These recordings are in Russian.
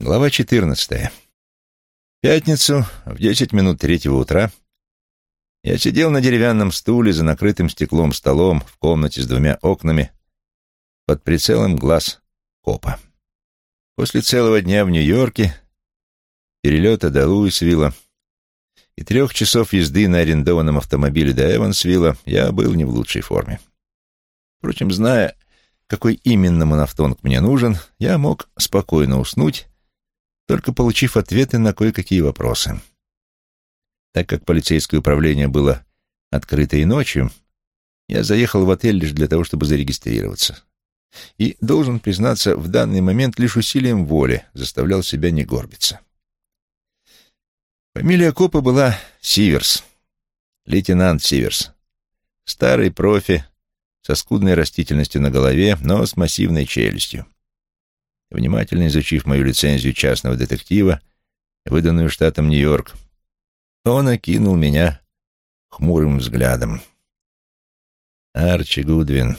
Глава 14. В пятницу в десять минут третьего утра я сидел на деревянном стуле за накрытым стеклом столом в комнате с двумя окнами под прицелом глаз копа. После целого дня в Нью-Йорке, перелета до Луисвилла и трех часов езды на арендованном автомобиле до Эвансвилла я был не в лучшей форме. Впрочем, зная, какой именно монофтонг мне нужен, я мог спокойно уснуть только получив ответы на кое-какие вопросы. Так как полицейское управление было открыто и ночью, я заехал в отель лишь для того, чтобы зарегистрироваться. И, должен признаться, в данный момент лишь усилием воли заставлял себя не горбиться. Фамилия копа была Сиверс, лейтенант Сиверс. Старый профи, со скудной растительностью на голове, но с массивной челюстью. Внимательно изучив мою лицензию частного детектива, выданную штатом Нью-Йорк, он окинул меня хмурым взглядом. Арчи Гудвин.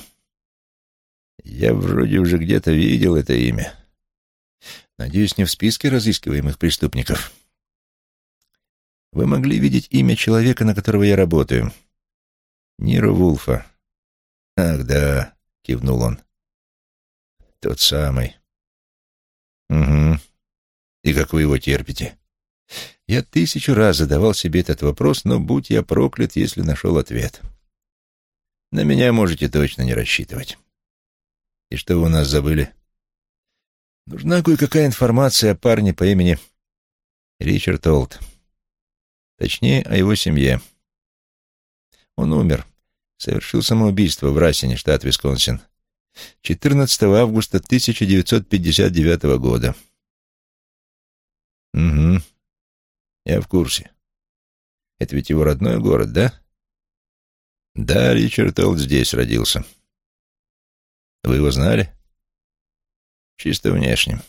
Я вроде уже где-то видел это имя. Надеюсь, не в списке разыскиваемых преступников. Вы могли видеть имя человека, на которого я работаю. Нира Вулфа. Ах, да, кивнул он. Тот самый. Угу. И как вы его терпите? Я тысячу раз задавал себе этот вопрос, но будь я проклят, если нашел ответ. На меня можете точно не рассчитывать. И что вы у нас забыли? Нужна кое-какая информация о парне по имени Ричард Олд. Точнее, о его семье. Он умер. Совершил самоубийство в Рассине, штат Висконсин. 14 августа 1959 года. Угу. Я в курсе. Это ведь его родной город, да? Да, Ричард Олд здесь родился. Вы его знали? Чисто внешне.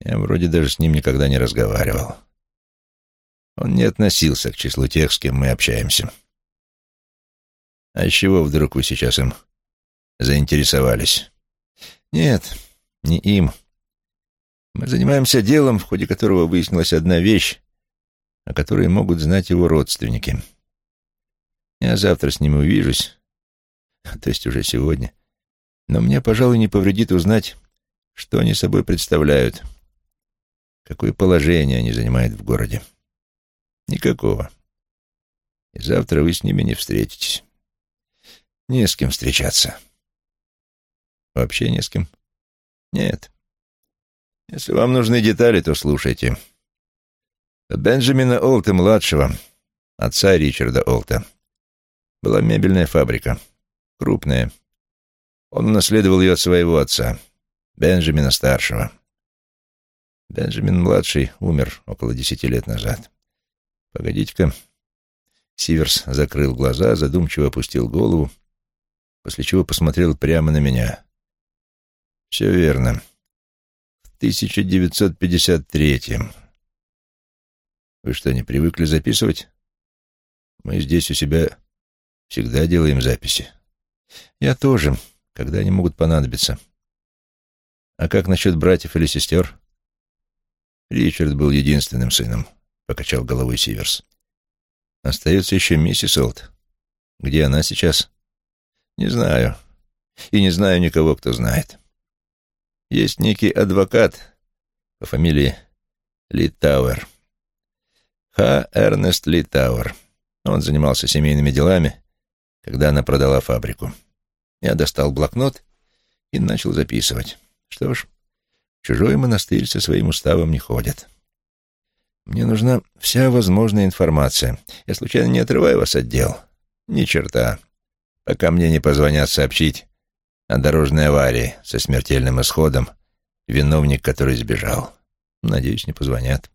Я вроде даже с ним никогда не разговаривал. Он не относился к числу тех, с кем мы общаемся. А с чего вдруг вы сейчас им заинтересовались. Нет, не им. Мы занимаемся делом, в ходе которого выяснилась одна вещь, о которой могут знать его родственники. Я завтра с ними увижусь, то есть уже сегодня. Но мне, пожалуй, не повредит узнать, что они собой представляют, какое положение они занимают в городе. Никакого. И завтра вы с ними не встретитесь. Не с кем встречаться. Вообще не с кем? Нет. Если вам нужны детали, то слушайте. Бенджамина Олта-младшего, отца Ричарда Олта, была мебельная фабрика. Крупная. Он унаследовал ее от своего отца, Бенджамина старшего. Бенджамин-младший умер около десяти лет назад. Погодите-ка. Сиверс закрыл глаза, задумчиво опустил голову, после чего посмотрел прямо на меня. Все верно. В 1953-м. Вы что, не привыкли записывать? Мы здесь у себя всегда делаем записи. Я тоже, когда они могут понадобиться. А как насчет братьев или сестер? Ричард был единственным сыном, покачал головой Сиверс. Остается еще миссис Олд. Где она сейчас? Не знаю. И не знаю никого, кто знает. Есть некий адвокат по фамилии Литауэр. Х. Эрнест Литауэр. Он занимался семейными делами, когда она продала фабрику. Я достал блокнот и начал записывать. Что ж, чужой монастырь со своим уставом не ходит. Мне нужна вся возможная информация. Я случайно не отрываю вас от дел? Ни черта. Пока мне не позвонят сообщить, о дорожной аварии со смертельным исходом, виновник который сбежал. Надеюсь, не позвонят.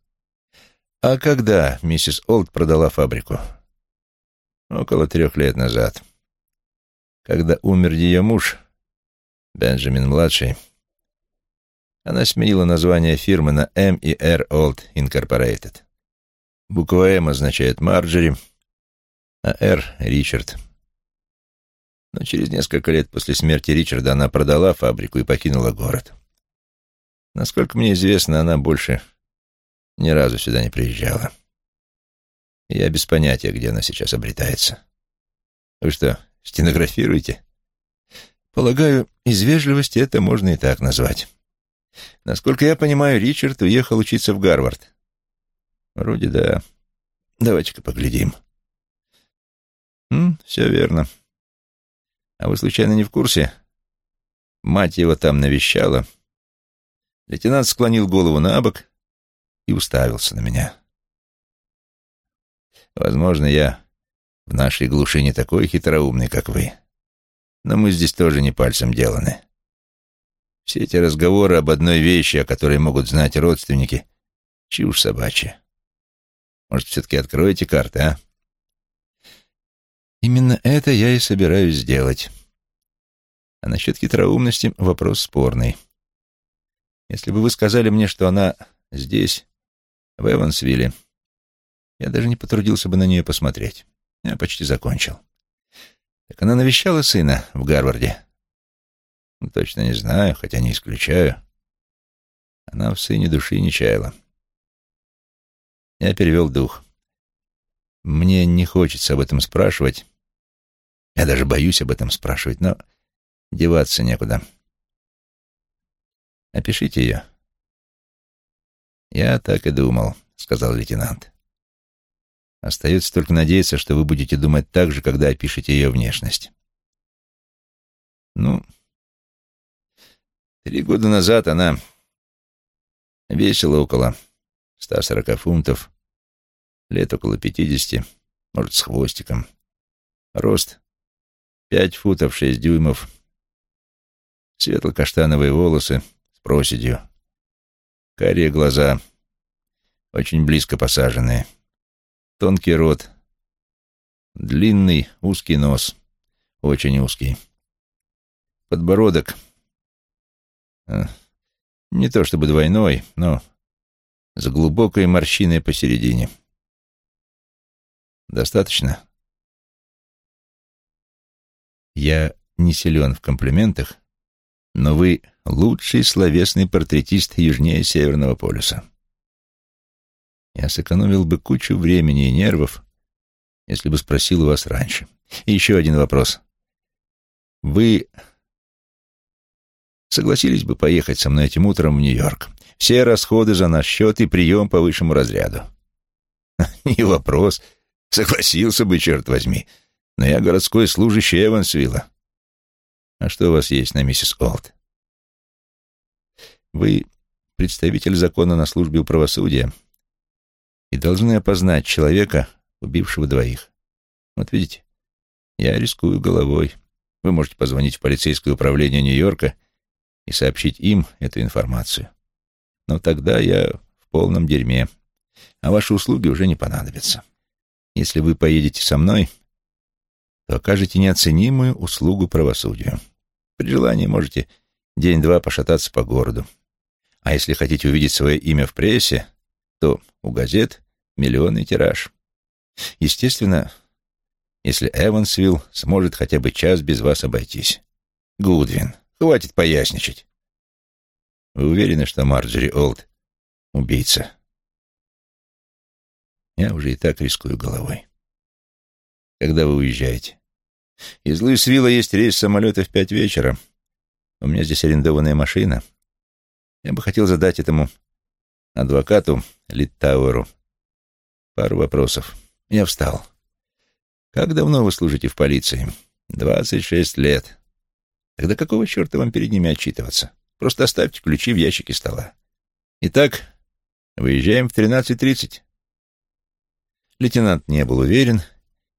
А когда миссис Олд продала фабрику? Около трех лет назад. Когда умер ее муж, Бенджамин-младший, она сменила название фирмы на M и R Old Incorporated. Буква М означает Марджери, а R — Ричард — но через несколько лет после смерти Ричарда она продала фабрику и покинула город. Насколько мне известно, она больше ни разу сюда не приезжала. Я без понятия, где она сейчас обретается. Вы что, стенографируете? Полагаю, из вежливости это можно и так назвать. Насколько я понимаю, Ричард уехал учиться в Гарвард. Вроде да. Давайте-ка поглядим. М, все верно. А вы случайно не в курсе? Мать его там навещала. Лейтенант склонил голову на бок и уставился на меня. Возможно, я в нашей глуши не такой хитроумный, как вы. Но мы здесь тоже не пальцем деланы. Все эти разговоры об одной вещи, о которой могут знать родственники, чушь собачья. Может, все-таки откроете карты, а? Именно это я и собираюсь сделать. А насчет хитроумности вопрос спорный. Если бы вы сказали мне, что она здесь, в Эвансвилле, я даже не потрудился бы на нее посмотреть. Я почти закончил. Так она навещала сына в Гарварде? Ну, точно не знаю, хотя не исключаю. Она в сыне души не чаяла. Я перевел дух. Мне не хочется об этом спрашивать. Я даже боюсь об этом спрашивать, но деваться некуда. Опишите ее. Я так и думал, сказал лейтенант. Остается только надеяться, что вы будете думать так же, когда опишете ее внешность. Ну, три года назад она весила около 140 фунтов, лет около 50, может, с хвостиком. Рост пять футов шесть дюймов, светло-каштановые волосы с проседью, карие глаза, очень близко посаженные — Тонкий рот, длинный узкий нос, очень узкий. Подбородок, э, не то чтобы двойной, но с глубокой морщиной посередине. Достаточно? Я не силен в комплиментах, но вы лучший словесный портретист южнее Северного полюса. Я сэкономил бы кучу времени и нервов, если бы спросил у вас раньше. И еще один вопрос. Вы согласились бы поехать со мной этим утром в Нью-Йорк? Все расходы за наш счет и прием по высшему разряду. Не вопрос. Согласился бы, черт возьми. Но я городской служащий Эвансвилла. А что у вас есть на миссис Олд? Вы представитель закона на службе у правосудия и должны опознать человека, убившего двоих. Вот видите, я рискую головой. Вы можете позвонить в полицейское управление Нью-Йорка и сообщить им эту информацию. Но тогда я в полном дерьме, а ваши услуги уже не понадобятся. Если вы поедете со мной, то окажете неоценимую услугу правосудию. При желании можете день-два пошататься по городу. А если хотите увидеть свое имя в прессе, то у газет миллионный тираж. Естественно, если Эвансвилл сможет хотя бы час без вас обойтись. Гудвин, хватит поясничать. Вы уверены, что Марджери Олд — убийца? Я уже и так рискую головой. Когда вы уезжаете? Из Луисвилла есть рейс самолета в пять вечера. У меня здесь арендованная машина. Я бы хотел задать этому адвокату Литтауэру пару вопросов. Я встал. Как давно вы служите в полиции? Двадцать шесть лет. Тогда какого черта вам перед ними отчитываться? Просто оставьте ключи в ящике стола. Итак, выезжаем в тринадцать тридцать. Лейтенант не был уверен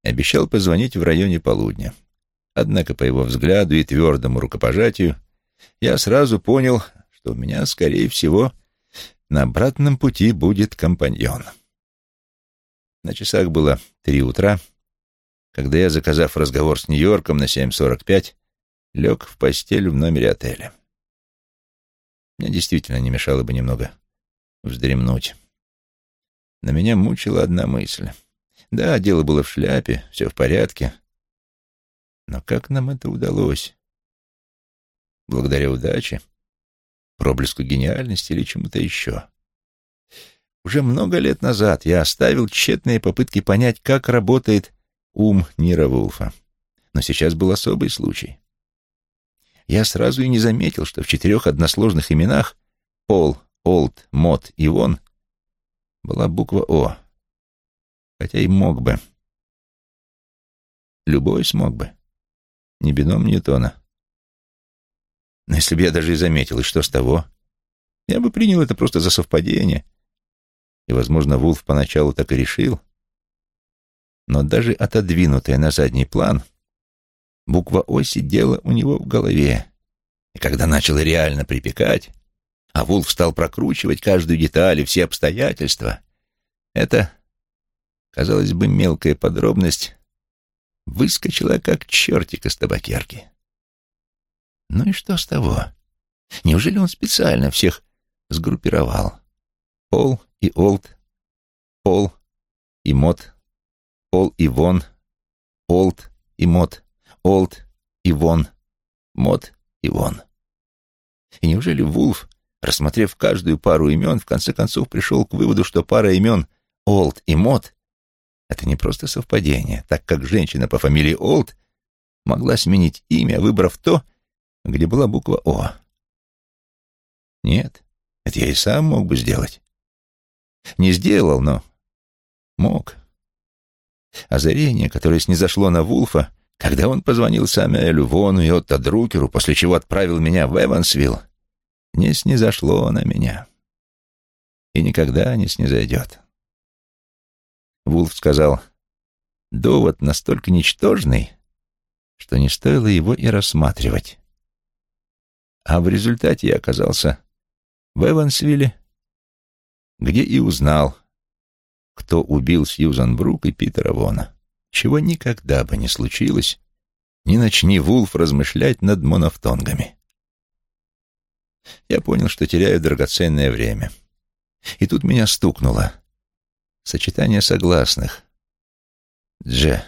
обещал позвонить в районе полудня. Однако по его взгляду и твердому рукопожатию я сразу понял, что у меня, скорее всего, на обратном пути будет компаньон. На часах было три утра, когда я, заказав разговор с Нью-Йорком на 7.45, лег в постель в номере отеля. Мне действительно не мешало бы немного вздремнуть. На меня мучила одна мысль. Да, дело было в шляпе, все в порядке. Но как нам это удалось? Благодаря удаче проблеску гениальности или чему-то еще. Уже много лет назад я оставил тщетные попытки понять, как работает ум Нира Вулфа. Но сейчас был особый случай. Я сразу и не заметил, что в четырех односложных именах Пол, Олд, Мот и Вон была буква О. Хотя и мог бы. Любой смог бы. Не бином Ньютона. Но если бы я даже и заметил, и что с того? Я бы принял это просто за совпадение. И, возможно, Вулф поначалу так и решил. Но даже отодвинутая на задний план, буква «О» сидела у него в голове. И когда начало реально припекать, а Вулф стал прокручивать каждую деталь и все обстоятельства, это, казалось бы, мелкая подробность выскочила как чертик из табакерки. Ну и что с того? Неужели он специально всех сгруппировал? Пол и Олд, Пол и Мот, Пол и Вон, Олд и Мот, Олд и Вон, Мот и Вон. И неужели Вулф, рассмотрев каждую пару имен, в конце концов пришел к выводу, что пара имен Олд и Мот — это не просто совпадение, так как женщина по фамилии Олд могла сменить имя, выбрав то, где была буква О. Нет, это я и сам мог бы сделать. Не сделал, но мог. Озарение, которое снизошло на Вулфа, когда он позвонил Самуэлю Вону и Отто Друкеру, после чего отправил меня в Эвансвилл, не снизошло на меня. И никогда не снизойдет. Вулф сказал, довод настолько ничтожный, что не стоило его и рассматривать. А в результате я оказался в Эвансвилле, где и узнал, кто убил Сьюзан Брук и Питера Вона, чего никогда бы не случилось, не начни Вулф размышлять над монофтонгами. Я понял, что теряю драгоценное время. И тут меня стукнуло. Сочетание согласных. Дже.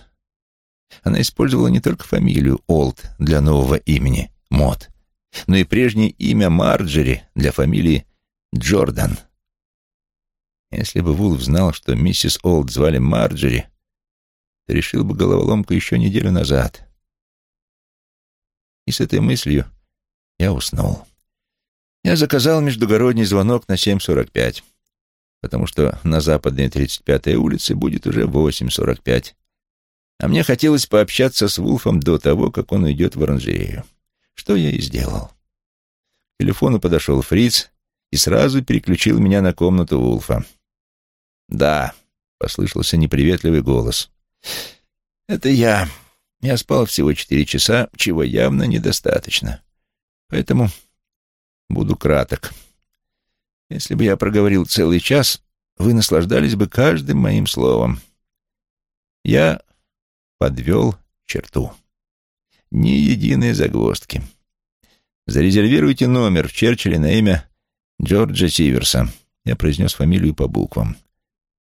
Она использовала не только фамилию Олд для нового имени, Мод, но и прежнее имя Марджери для фамилии Джордан. Если бы Вулф знал, что миссис Олд звали Марджери, решил бы головоломку еще неделю назад. И с этой мыслью я уснул. Я заказал междугородний звонок на 7.45, потому что на западной 35-й улице будет уже 8.45. А мне хотелось пообщаться с Вулфом до того, как он уйдет в оранжерею что я и сделал. К телефону подошел Фриц и сразу переключил меня на комнату Вулфа. «Да», — послышался неприветливый голос. «Это я. Я спал всего четыре часа, чего явно недостаточно. Поэтому буду краток. Если бы я проговорил целый час, вы наслаждались бы каждым моим словом. Я подвел черту» ни единой загвоздки. Зарезервируйте номер в Черчилле на имя Джорджа Сиверса. Я произнес фамилию по буквам.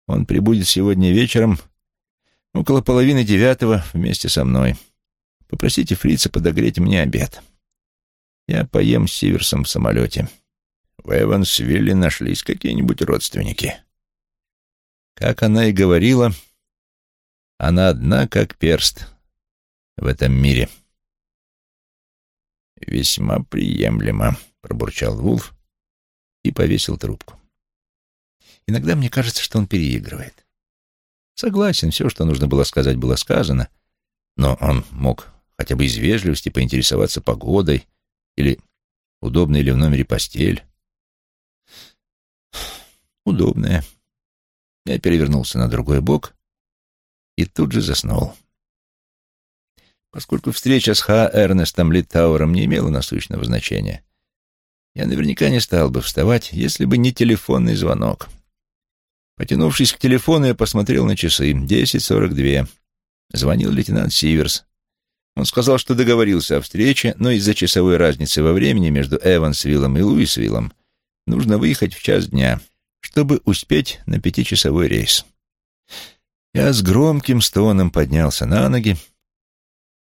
Он прибудет сегодня вечером около половины девятого вместе со мной. Попросите фрица подогреть мне обед. Я поем с Сиверсом в самолете. В Эвансвилле нашлись какие-нибудь родственники. Как она и говорила, она одна как перст в этом мире. «Весьма приемлемо», — пробурчал Вулф и повесил трубку. Иногда мне кажется, что он переигрывает. Согласен, все, что нужно было сказать, было сказано, но он мог хотя бы из вежливости поинтересоваться погодой или удобная ли в номере постель. Удобная. Я перевернулся на другой бок и тут же заснул. Поскольку встреча с Ха Эрнестом Литтауэром не имела насущного значения, я наверняка не стал бы вставать, если бы не телефонный звонок. Потянувшись к телефону, я посмотрел на часы. Десять сорок две. Звонил лейтенант Сиверс. Он сказал, что договорился о встрече, но из-за часовой разницы во времени между Эвансвиллом и Луисвиллом нужно выехать в час дня, чтобы успеть на пятичасовой рейс. Я с громким стоном поднялся на ноги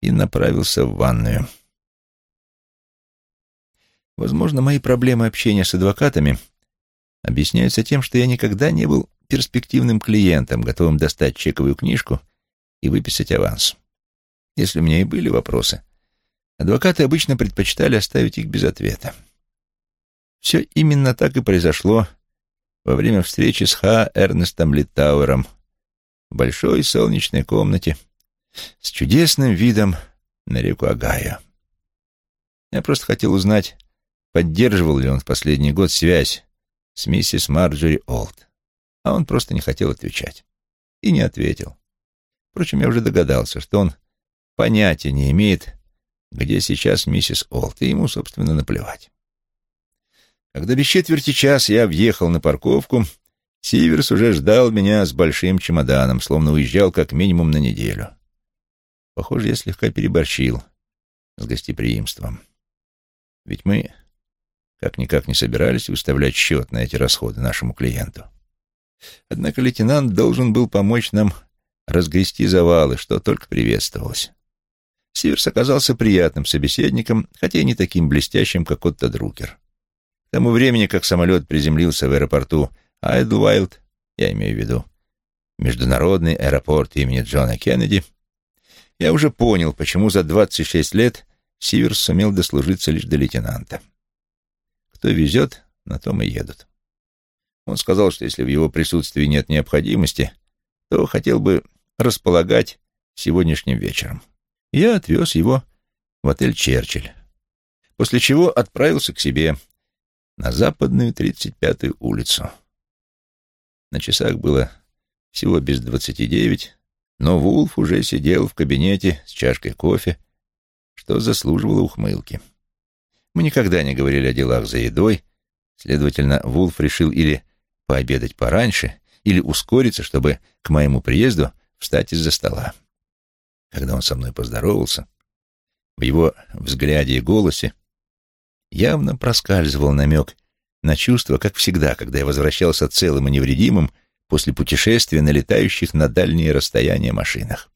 и направился в ванную. Возможно, мои проблемы общения с адвокатами объясняются тем, что я никогда не был перспективным клиентом, готовым достать чековую книжку и выписать аванс. Если у меня и были вопросы, адвокаты обычно предпочитали оставить их без ответа. Все именно так и произошло во время встречи с Ха Эрнестом Литтауэром в большой солнечной комнате с чудесным видом на реку Агаю. Я просто хотел узнать, поддерживал ли он в последний год связь с миссис Марджори Олд, а он просто не хотел отвечать. И не ответил. Впрочем, я уже догадался, что он понятия не имеет, где сейчас миссис Олд, и ему, собственно, наплевать. Когда без четверти час я въехал на парковку, Сиверс уже ждал меня с большим чемоданом, словно уезжал как минимум на неделю. Похоже, я слегка переборщил с гостеприимством. Ведь мы как-никак не собирались выставлять счет на эти расходы нашему клиенту. Однако лейтенант должен был помочь нам разгрести завалы, что только приветствовалось. Сиверс оказался приятным собеседником, хотя и не таким блестящим, как Отто Друкер. К тому времени, как самолет приземлился в аэропорту Айдлвайлд, я имею в виду международный аэропорт имени Джона Кеннеди, я уже понял, почему за 26 лет Сиверс сумел дослужиться лишь до лейтенанта. Кто везет, на том и едут. Он сказал, что если в его присутствии нет необходимости, то хотел бы располагать сегодняшним вечером. Я отвез его в отель «Черчилль», после чего отправился к себе на западную 35-ю улицу. На часах было всего без двадцати девять, но Вулф уже сидел в кабинете с чашкой кофе, что заслуживало ухмылки. Мы никогда не говорили о делах за едой, следовательно, Вулф решил или пообедать пораньше, или ускориться, чтобы к моему приезду встать из-за стола. Когда он со мной поздоровался, в его взгляде и голосе явно проскальзывал намек на чувство, как всегда, когда я возвращался целым и невредимым после путешествия на летающих на дальние расстояния машинах.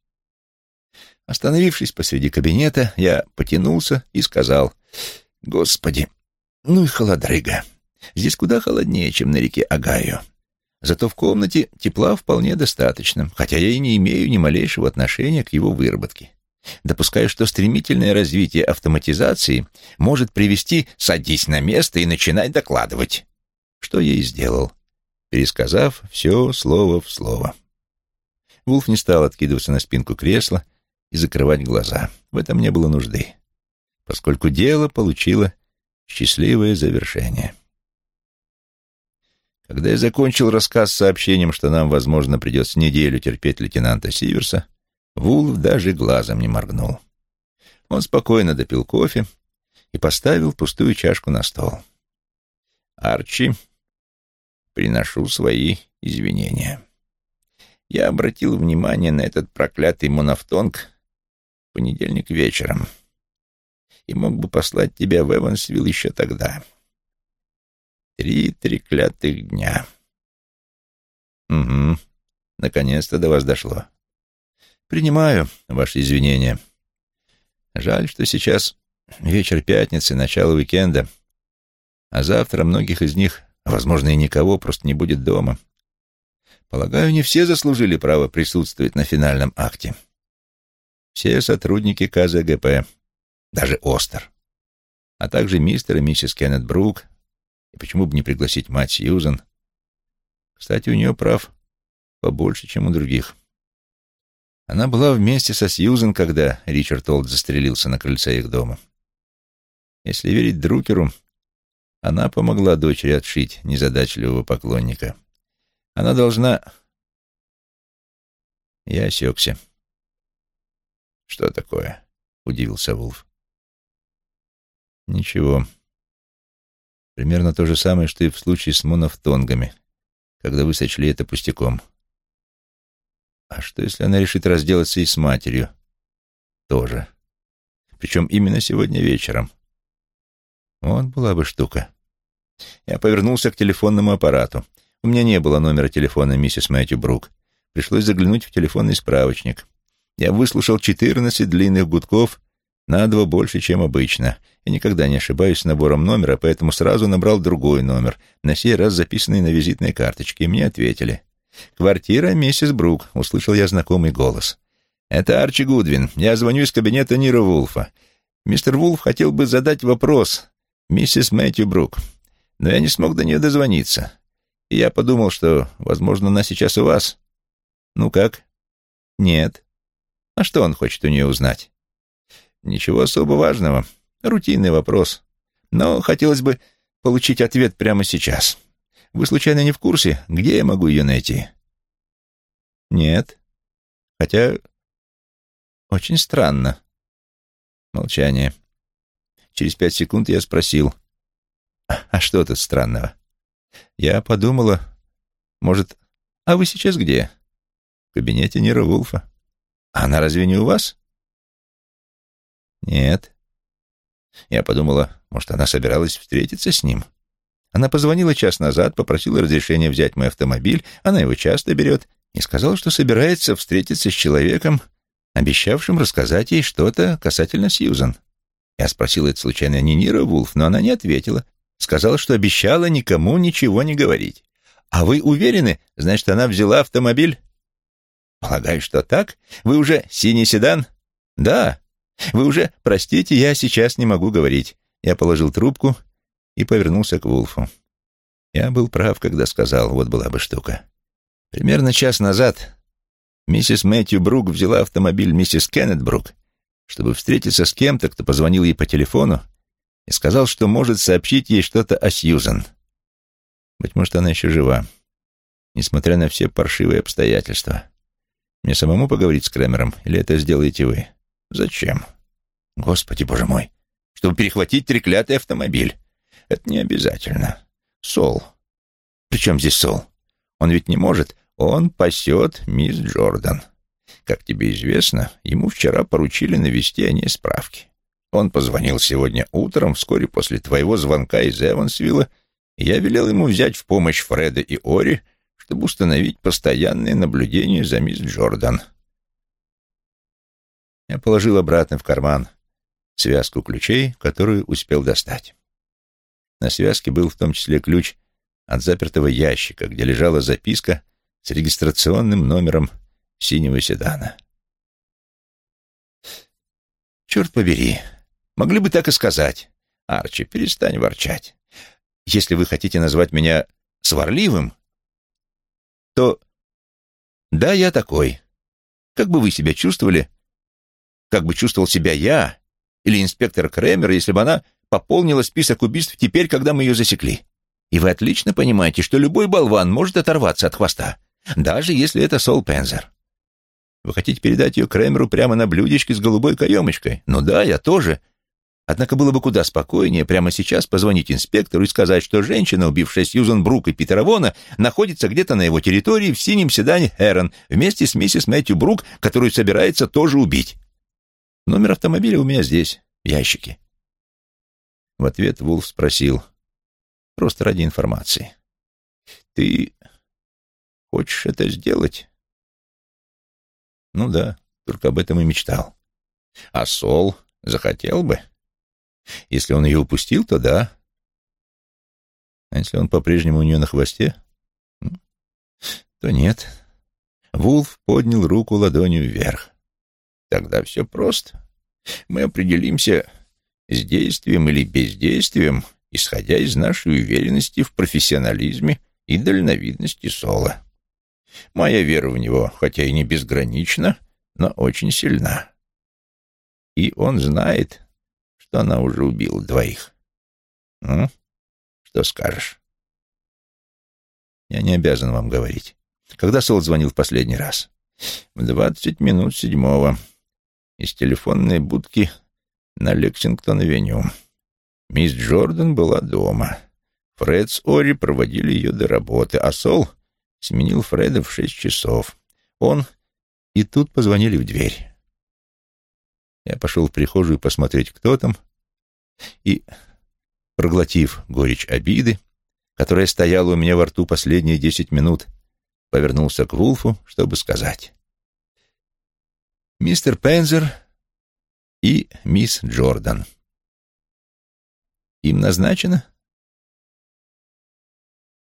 Остановившись посреди кабинета, я потянулся и сказал, «Господи, ну и холодрыга. Здесь куда холоднее, чем на реке Агаю. Зато в комнате тепла вполне достаточно, хотя я и не имею ни малейшего отношения к его выработке. Допускаю, что стремительное развитие автоматизации может привести «садись на место и начинай докладывать», что я и сделал, пересказав все слово в слово. Вулф не стал откидываться на спинку кресла и закрывать глаза. В этом не было нужды, поскольку дело получило счастливое завершение. Когда я закончил рассказ сообщением, что нам, возможно, придется неделю терпеть лейтенанта Сиверса, Вулф даже глазом не моргнул. Он спокойно допил кофе и поставил пустую чашку на стол. «Арчи, приношу свои извинения. Я обратил внимание на этот проклятый монофтонг в понедельник вечером и мог бы послать тебя в Эвансвилл еще тогда. Три треклятых дня». «Угу, наконец-то до вас дошло». Принимаю ваши извинения. Жаль, что сейчас вечер пятницы, начало уикенда, а завтра многих из них, возможно, и никого, просто не будет дома. Полагаю, не все заслужили право присутствовать на финальном акте. Все сотрудники КЗГП, даже Остер, а также мистер и миссис Кеннет Брук, и почему бы не пригласить мать Сьюзен. Кстати, у нее прав побольше, чем у других. Она была вместе со Сьюзен, когда Ричард Олд застрелился на крыльце их дома. Если верить Друкеру, она помогла дочери отшить незадачливого поклонника. Она должна... Я осекся. «Что такое?» — удивился Вулф. «Ничего. Примерно то же самое, что и в случае с монофтонгами, когда вы сочли это пустяком. А что, если она решит разделаться и с матерью? Тоже. Причем именно сегодня вечером. Вот была бы штука. Я повернулся к телефонному аппарату. У меня не было номера телефона миссис Мэтью Брук. Пришлось заглянуть в телефонный справочник. Я выслушал четырнадцать длинных гудков На два больше, чем обычно. Я никогда не ошибаюсь с набором номера, поэтому сразу набрал другой номер, на сей раз записанный на визитной карточке, и мне ответили. «Квартира миссис Брук», — услышал я знакомый голос. «Это Арчи Гудвин. Я звоню из кабинета Нира Вулфа. Мистер Вулф хотел бы задать вопрос миссис Мэтью Брук, но я не смог до нее дозвониться. И я подумал, что, возможно, она сейчас у вас. Ну как? Нет. А что он хочет у нее узнать? Ничего особо важного. Рутинный вопрос. Но хотелось бы получить ответ прямо сейчас. Вы случайно не в курсе, где я могу ее найти? Нет. Хотя очень странно. Молчание. Через пять секунд я спросил, «А что тут странного?» Я подумала, может, «А вы сейчас где?» «В кабинете Нира Вулфа». «Она разве не у вас?» «Нет». Я подумала, может, она собиралась встретиться с ним. Она позвонила час назад, попросила разрешения взять мой автомобиль, она его часто берет, и сказала, что собирается встретиться с человеком, обещавшим рассказать ей что-то касательно Сьюзан. Я спросил это случайно не Нира Вулф, но она не ответила. Сказала, что обещала никому ничего не говорить. А вы уверены, значит, она взяла автомобиль? Полагаю, что так. Вы уже синий седан? Да. Вы уже... Простите, я сейчас не могу говорить. Я положил трубку и повернулся к Вулфу. Я был прав, когда сказал, вот была бы штука. Примерно час назад Миссис Мэтью Брук взяла автомобиль миссис Кеннет Брук, чтобы встретиться с кем-то, кто позвонил ей по телефону и сказал, что может сообщить ей что-то о Сьюзан. Быть может, она еще жива, несмотря на все паршивые обстоятельства. Мне самому поговорить с Кремером, или это сделаете вы? Зачем? Господи, боже мой, чтобы перехватить треклятый автомобиль. Это не обязательно. Сол. Причем здесь Сол? Он ведь не может он пасет мисс Джордан. Как тебе известно, ему вчера поручили навести о ней справки. Он позвонил сегодня утром, вскоре после твоего звонка из Эвансвилла, и я велел ему взять в помощь Фреда и Ори, чтобы установить постоянное наблюдение за мисс Джордан. Я положил обратно в карман связку ключей, которую успел достать. На связке был в том числе ключ от запертого ящика, где лежала записка с регистрационным номером синего седана. Черт побери, могли бы так и сказать. Арчи, перестань ворчать. Если вы хотите назвать меня сварливым, то да, я такой. Как бы вы себя чувствовали, как бы чувствовал себя я или инспектор Кремер, если бы она пополнила список убийств теперь, когда мы ее засекли? И вы отлично понимаете, что любой болван может оторваться от хвоста даже если это Сол Пензер. Вы хотите передать ее Кремеру прямо на блюдечке с голубой каемочкой? Ну да, я тоже. Однако было бы куда спокойнее прямо сейчас позвонить инспектору и сказать, что женщина, убившая Сьюзан Брук и Питера Вона, находится где-то на его территории в синем седане Эрон вместе с миссис Мэтью Брук, которую собирается тоже убить. Номер автомобиля у меня здесь, в ящике. В ответ Вулф спросил, просто ради информации. «Ты Хочешь это сделать? Ну да, только об этом и мечтал. А Сол захотел бы? Если он ее упустил, то да. А если он по-прежнему у нее на хвосте, то нет. Вулф поднял руку ладонью вверх. Тогда все просто. Мы определимся с действием или бездействием, исходя из нашей уверенности в профессионализме и дальновидности Сола. Моя вера в него, хотя и не безгранична, но очень сильна. И он знает, что она уже убила двоих. Ну, что скажешь? Я не обязан вам говорить. Когда Сол звонил в последний раз? В двадцать минут седьмого. Из телефонной будки на Лексингтон-авеню. Мисс Джордан была дома. Фред с Ори проводили ее до работы, а Сол сменил Фреда в шесть часов. Он... И тут позвонили в дверь. Я пошел в прихожую посмотреть, кто там, и, проглотив горечь обиды, которая стояла у меня во рту последние десять минут, повернулся к Вулфу, чтобы сказать. «Мистер Пензер и мисс Джордан. Им назначено